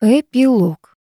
Эпилог.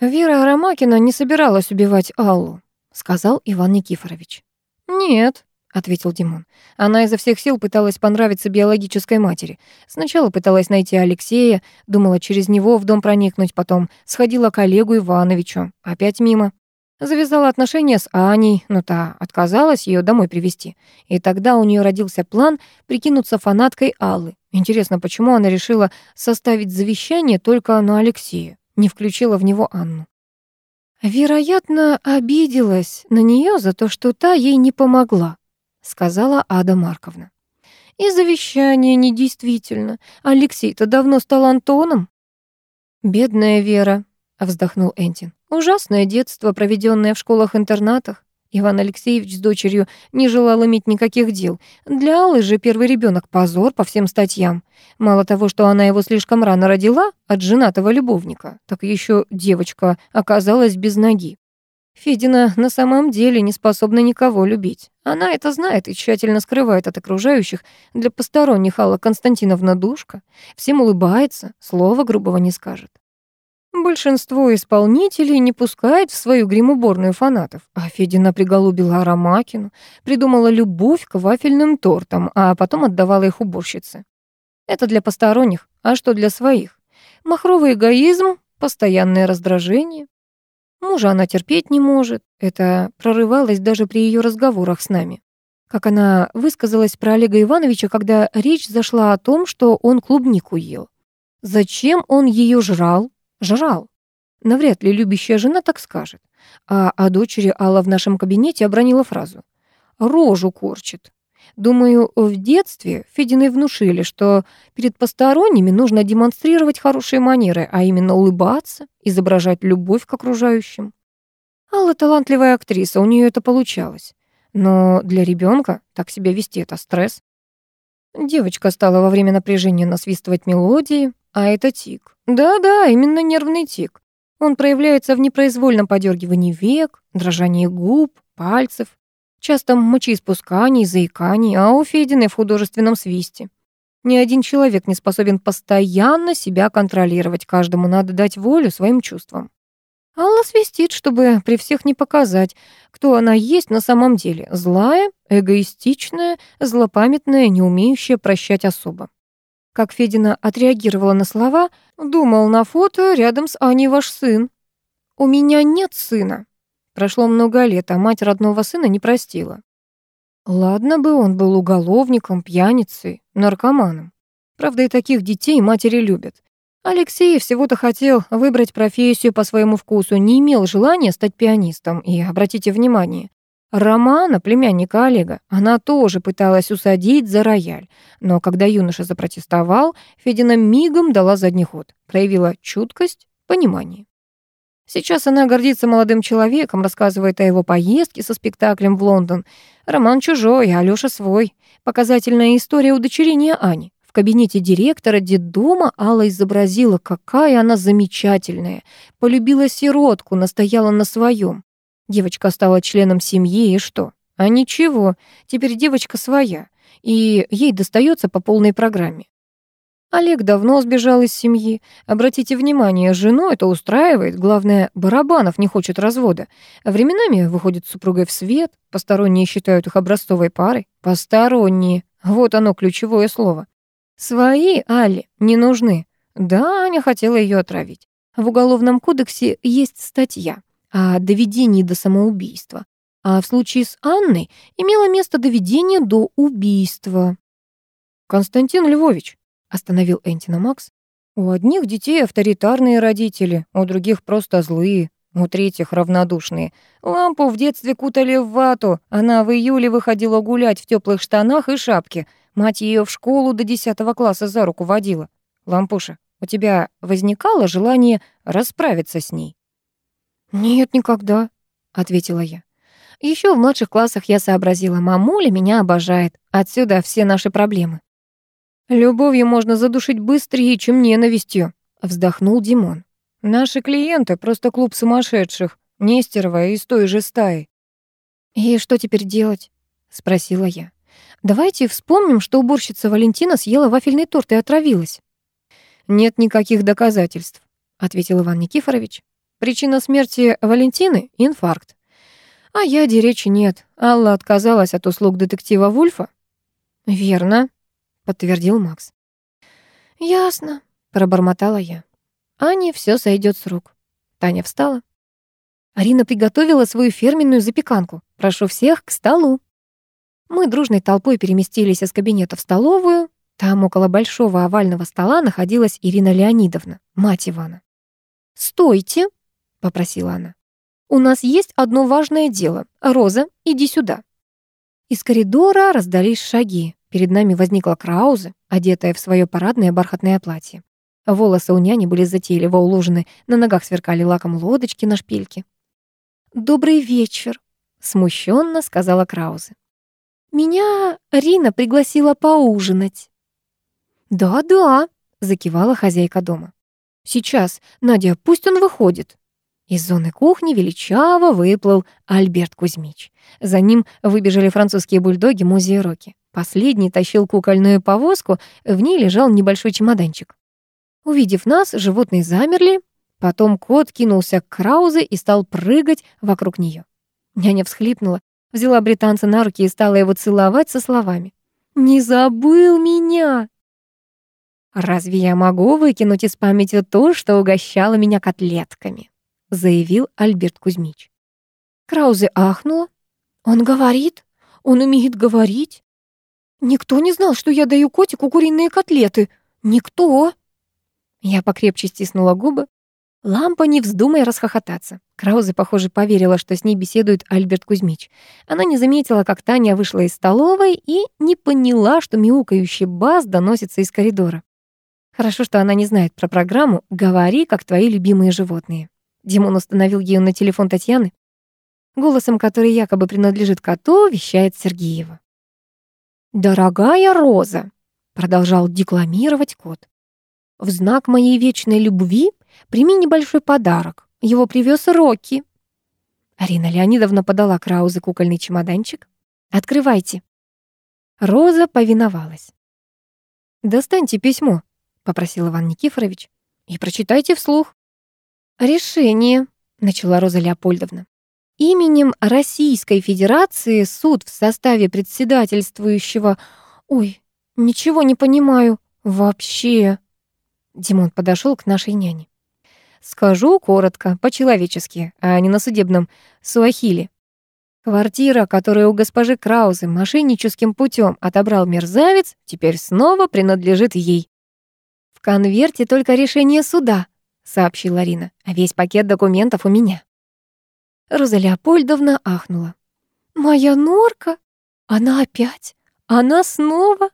«Вера Арамакина не собиралась убивать Аллу», — сказал Иван Никифорович. «Нет», — ответил Димон. Она изо всех сил пыталась понравиться биологической матери. Сначала пыталась найти Алексея, думала через него в дом проникнуть, потом сходила к Олегу Ивановичу. Опять мимо. Завязала отношения с Аней, но та отказалась ее домой привести. И тогда у нее родился план прикинуться фанаткой Аллы. Интересно, почему она решила составить завещание только на Алексея, не включила в него Анну? Вероятно, обиделась на нее за то, что та ей не помогла, сказала Ада Марковна. И завещание недействительно. Алексей-то давно стал Антоном. Бедная Вера, вздохнул Энтин. Ужасное детство, проведенное в школах-интернатах. Иван Алексеевич с дочерью не желал иметь никаких дел. Для Аллы же первый ребенок позор по всем статьям. Мало того, что она его слишком рано родила от женатого любовника, так еще девочка оказалась без ноги. Федина на самом деле не способна никого любить. Она это знает и тщательно скрывает от окружающих. Для посторонних Алла Константиновна душка. Всем улыбается, слова грубого не скажет. Большинство исполнителей не пускает в свою гримуборную фанатов, а Федина приголубила Арамакину, придумала любовь к вафельным тортам, а потом отдавала их уборщице. Это для посторонних, а что для своих? Махровый эгоизм, постоянное раздражение. Мужа она терпеть не может, это прорывалось даже при ее разговорах с нами. Как она высказалась про Олега Ивановича, когда речь зашла о том, что он клубнику ел. Зачем он ее жрал? Жрал. Навряд ли любящая жена так скажет. А о дочери Алла в нашем кабинете обронила фразу. «Рожу корчит». Думаю, в детстве Фединой внушили, что перед посторонними нужно демонстрировать хорошие манеры, а именно улыбаться, изображать любовь к окружающим. Алла талантливая актриса, у нее это получалось. Но для ребенка так себя вести — это стресс. Девочка стала во время напряжения насвистывать мелодии, а это тик. Да-да, именно нервный тик. Он проявляется в непроизвольном подергивании век, дрожании губ, пальцев, частом мочеиспускании, заикании, а у Фединой в художественном свисте. Ни один человек не способен постоянно себя контролировать, каждому надо дать волю своим чувствам. Алла свистит, чтобы при всех не показать, кто она есть на самом деле. Злая, эгоистичная, злопамятная, не умеющая прощать особо. Как Федина отреагировала на слова, думал на фото рядом с Аней ваш сын. У меня нет сына. Прошло много лет, а мать родного сына не простила. Ладно бы он был уголовником, пьяницей, наркоманом. Правда, и таких детей матери любят. Алексей всего-то хотел выбрать профессию по своему вкусу, не имел желания стать пианистом. И обратите внимание, Романа, племянника Олега, она тоже пыталась усадить за рояль, но когда юноша запротестовал, Федина мигом дала задний ход, проявила чуткость, понимание. Сейчас она гордится молодым человеком, рассказывает о его поездке со спектаклем в Лондон. Роман чужой, а Алёша свой. Показательная история удочерения Ани. В кабинете директора детдома Алла изобразила, какая она замечательная. Полюбила сиротку, настояла на своем. Девочка стала членом семьи, и что? А ничего, теперь девочка своя, и ей достается по полной программе. Олег давно сбежал из семьи. Обратите внимание, жену это устраивает. Главное, Барабанов не хочет развода. Временами выходит с супругой в свет. Посторонние считают их образцовой парой. Посторонние. Вот оно, ключевое слово. Свои Али не нужны. Да, Аня хотела ее отравить. В Уголовном кодексе есть статья о доведении до самоубийства, а в случае с Анной имело место доведение до убийства. «Константин Львович», — остановил Энтина Макс, «у одних детей авторитарные родители, у других просто злые, у третьих равнодушные. Лампу в детстве кутали в вату, она в июле выходила гулять в теплых штанах и шапке. Мать ее в школу до десятого класса за руку водила. Лампуша, у тебя возникало желание расправиться с ней?» «Нет, никогда», — ответила я. Еще в младших классах я сообразила, мамуля меня обожает. Отсюда все наши проблемы. «Любовью можно задушить быстрее, чем ненавистью», — вздохнул Димон. «Наши клиенты — просто клуб сумасшедших, Нестерова из той же стаи». «И что теперь делать?» — спросила я. «Давайте вспомним, что уборщица Валентина съела вафельный торт и отравилась». «Нет никаких доказательств», — ответил Иван Никифорович. «Причина смерти Валентины — инфаркт. А яде речи нет. Алла отказалась от услуг детектива Вульфа». «Верно», — подтвердил Макс. «Ясно», — пробормотала я. «Ане все сойдет с рук». Таня встала. Арина приготовила свою фирменную запеканку. Прошу всех к столу. Мы дружной толпой переместились из кабинета в столовую. Там около большого овального стола находилась Ирина Леонидовна, мать Ивана. «Стойте!» — попросила она. «У нас есть одно важное дело. Роза, иди сюда». Из коридора раздались шаги. Перед нами возникла Крауза, одетая в свое парадное бархатное платье. Волосы у няни были затейливо уложены, на ногах сверкали лаком лодочки на шпильке. «Добрый вечер», — смущенно сказала Краузе. «Меня Рина пригласила поужинать». «Да-да», — закивала хозяйка дома. «Сейчас, Надя, пусть он выходит». Из зоны кухни величаво выплыл Альберт Кузьмич. За ним выбежали французские бульдоги Музи и Рокки. Последний тащил кукольную повозку, в ней лежал небольшой чемоданчик. Увидев нас, животные замерли, Потом кот кинулся к Краузе и стал прыгать вокруг нее. Няня всхлипнула, взяла британца на руки и стала его целовать со словами. «Не забыл меня!» «Разве я могу выкинуть из памяти то, что угощало меня котлетками?» Заявил Альберт Кузьмич. Краузе ахнула. «Он говорит? Он умеет говорить? Никто не знал, что я даю котику куриные котлеты. Никто!» Я покрепче стиснула губы. Лампа, не вздумай расхохотаться. Краузе, похоже, поверила, что с ней беседует Альберт Кузьмич. Она не заметила, как Таня вышла из столовой и не поняла, что мяукающий бас доносится из коридора. Хорошо, что она не знает про программу «Говори, как твои любимые животные». Димон установил ее на телефон Татьяны. Голосом, который якобы принадлежит коту, вещает Сергеева. «Дорогая Роза», — продолжал декламировать кот, «в знак моей вечной любви Прими небольшой подарок. Его привез Рокки». Арина Леонидовна подала Краузе кукольный чемоданчик. «Открывайте». Роза повиновалась. «Достаньте письмо», — попросил Иван Никифорович, «и прочитайте вслух». «Решение», — начала Роза Леопольдовна. «Именем Российской Федерации суд в составе председательствующего... Ой, ничего не понимаю. Вообще...» Димон подошел к нашей няне. Скажу коротко, по-человечески, а не на судебном суахили. Квартира, которую у госпожи Краузы мошенническим путем отобрал мерзавец, теперь снова принадлежит ей. «В конверте только решение суда», — сообщила Рина, «а весь пакет документов у меня». Роза Леопольдовна ахнула. «Моя норка? Она опять? Она снова?»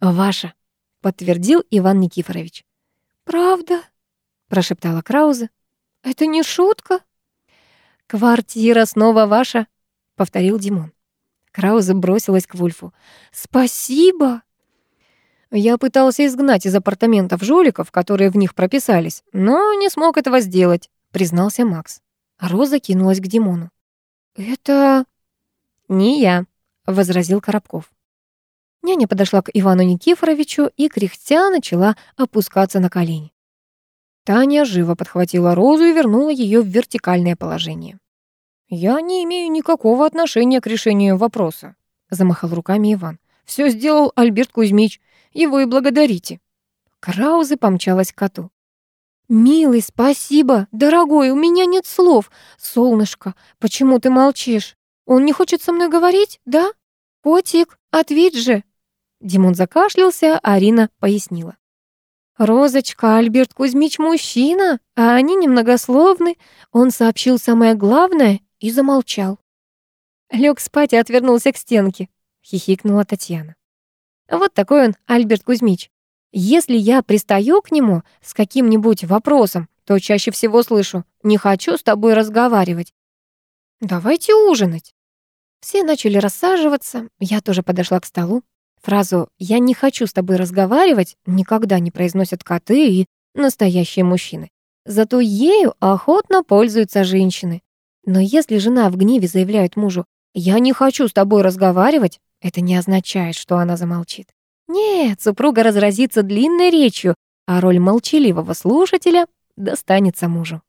«Ваша», — подтвердил Иван Никифорович. «Правда?» прошептала Краузе. «Это не шутка?» «Квартира снова ваша», — повторил Димон. Краузе бросилась к Вульфу. «Спасибо!» Я пытался изгнать из апартаментов жуликов, которые в них прописались, но не смог этого сделать, признался Макс. Роза кинулась к Димону. «Это...» «Не я», — возразил Коробков. Няня подошла к Ивану Никифоровичу и, кряхтя, начала опускаться на колени. Таня живо подхватила розу и вернула ее в вертикальное положение. «Я не имею никакого отношения к решению вопроса», — замахал руками Иван. «Все сделал Альберт Кузьмич. Его и благодарите». Краузе помчалась к коту. «Милый, спасибо! Дорогой, у меня нет слов! Солнышко, почему ты молчишь? Он не хочет со мной говорить, да? Котик, ответь же!» Димон закашлялся, а Арина пояснила. «Розочка, Альберт Кузьмич мужчина, а они немногословны. Он сообщил самое главное и замолчал». Лёг спать и отвернулся к стенке, хихикнула Татьяна. Вот такой он, Альберт Кузьмич. Если я пристаю к нему с каким-нибудь вопросом, то чаще всего слышу «не хочу с тобой разговаривать». «Давайте ужинать». Все начали рассаживаться, я тоже подошла к столу. Фразу «я не хочу с тобой разговаривать» никогда не произносят коты и настоящие мужчины. Зато ею охотно пользуются женщины. Но если жена в гневе заявляет мужу «я не хочу с тобой разговаривать», это не означает, что она замолчит. Нет, супруга разразится длинной речью, а роль молчаливого слушателя достанется мужу.